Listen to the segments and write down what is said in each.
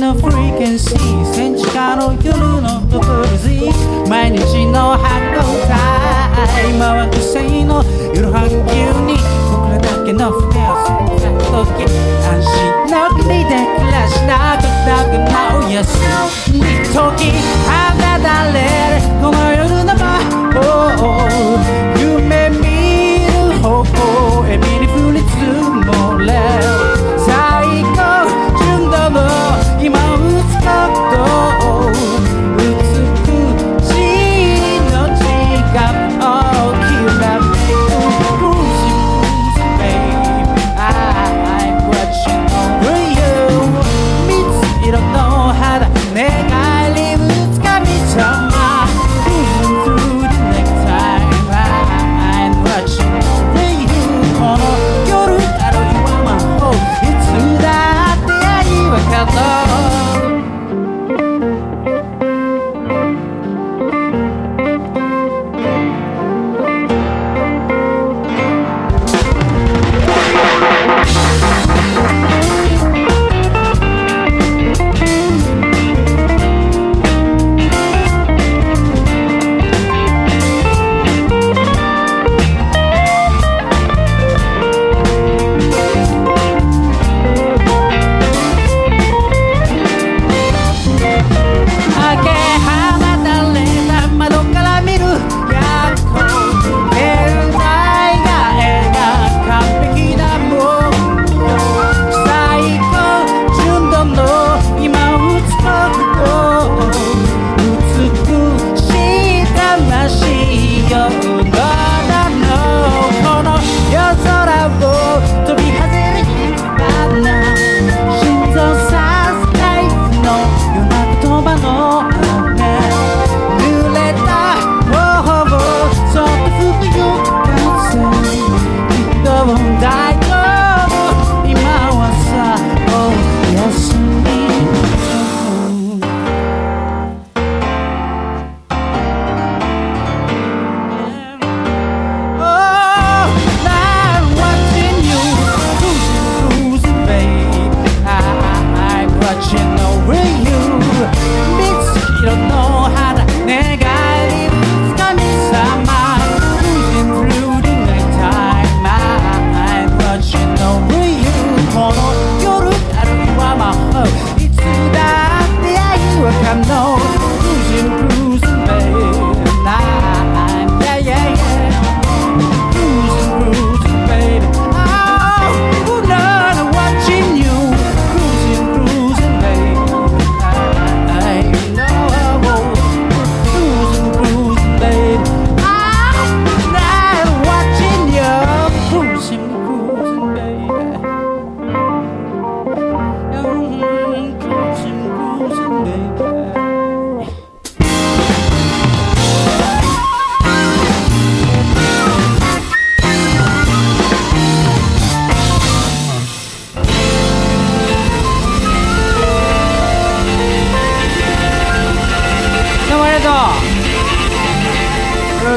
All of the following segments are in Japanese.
のフリーケンシー戦地下の夜の独自毎日のハ発動体。今は女性の夜半球に僕らだけの船を進んだ時安心な国で暮らしたくなくなおやすみ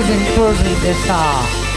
frozen, frozen this star.